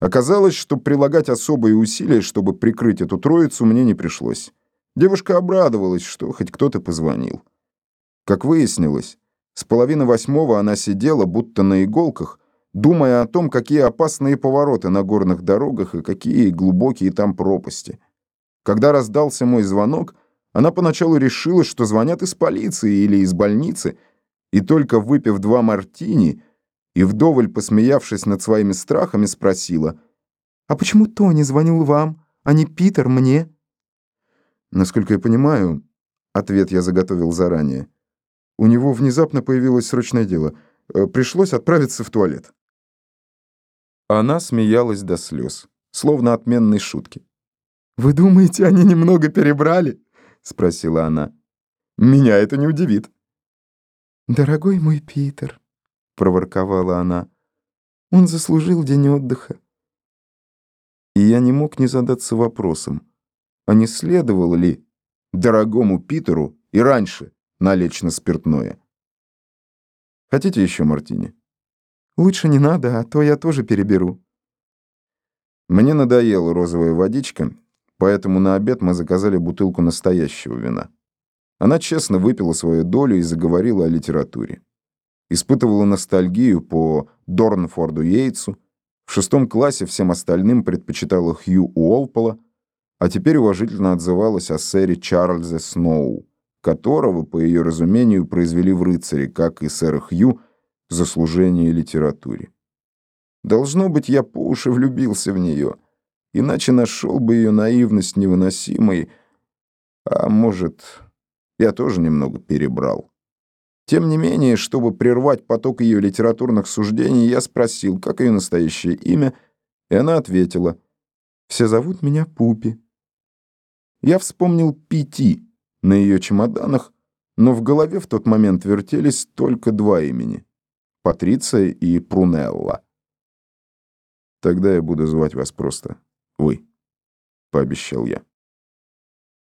Оказалось, что прилагать особые усилия, чтобы прикрыть эту троицу, мне не пришлось. Девушка обрадовалась, что хоть кто-то позвонил. Как выяснилось, с половины восьмого она сидела, будто на иголках, думая о том, какие опасные повороты на горных дорогах и какие глубокие там пропасти. Когда раздался мой звонок, она поначалу решила, что звонят из полиции или из больницы, и только выпив два мартини и вдоволь посмеявшись над своими страхами, спросила, «А почему Тони звонил вам, а не Питер мне?» Насколько я понимаю, ответ я заготовил заранее. У него внезапно появилось срочное дело. Э, пришлось отправиться в туалет. Она смеялась до слез, словно отменной шутки. «Вы думаете, они немного перебрали?» — спросила она. «Меня это не удивит». «Дорогой мой Питер», — проворковала она, — «он заслужил день отдыха». И я не мог не задаться вопросом, а не следовало ли дорогому Питеру и раньше налечь на спиртное. Хотите еще мартини? Лучше не надо, а то я тоже переберу. Мне надоела розовая водичка, поэтому на обед мы заказали бутылку настоящего вина. Она честно выпила свою долю и заговорила о литературе. Испытывала ностальгию по Дорнфорду Йейтсу, в шестом классе всем остальным предпочитала Хью Уолпола, а теперь уважительно отзывалась о сэре Чарльзе Сноу, которого, по ее разумению, произвели в рыцаре, как и сэра Хью, за служение литературе. Должно быть, я по уши влюбился в нее, иначе нашел бы ее наивность невыносимой, а может, я тоже немного перебрал. Тем не менее, чтобы прервать поток ее литературных суждений, я спросил, как ее настоящее имя, и она ответила, «Все зовут меня Пупи». Я вспомнил Пяти на ее чемоданах, но в голове в тот момент вертелись только два имени — Патриция и Прунелла. «Тогда я буду звать вас просто вы», — пообещал я.